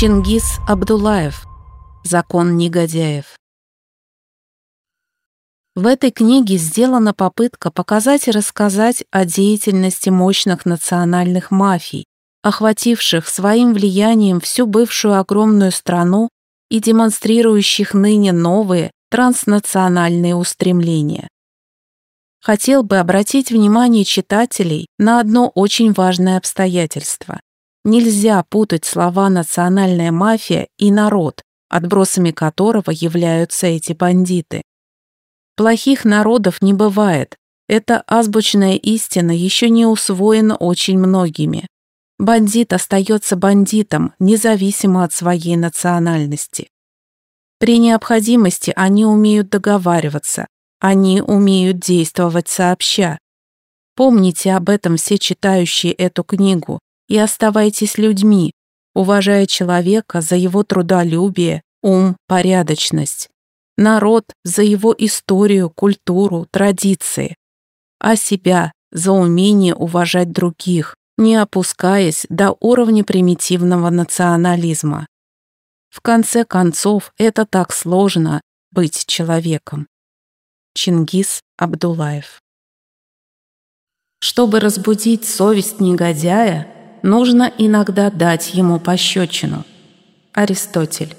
Чингис Абдулаев. Закон негодяев. В этой книге сделана попытка показать и рассказать о деятельности мощных национальных мафий, охвативших своим влиянием всю бывшую огромную страну и демонстрирующих ныне новые транснациональные устремления. Хотел бы обратить внимание читателей на одно очень важное обстоятельство. Нельзя путать слова «национальная мафия» и «народ», отбросами которого являются эти бандиты. Плохих народов не бывает. Эта азбучная истина еще не усвоена очень многими. Бандит остается бандитом, независимо от своей национальности. При необходимости они умеют договариваться, они умеют действовать сообща. Помните об этом все читающие эту книгу и оставайтесь людьми, уважая человека за его трудолюбие, ум, порядочность народ за его историю, культуру, традиции, а себя за умение уважать других, не опускаясь до уровня примитивного национализма. В конце концов, это так сложно быть человеком. Чингис Абдулаев Чтобы разбудить совесть негодяя, нужно иногда дать ему пощечину. Аристотель